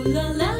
ooh la la.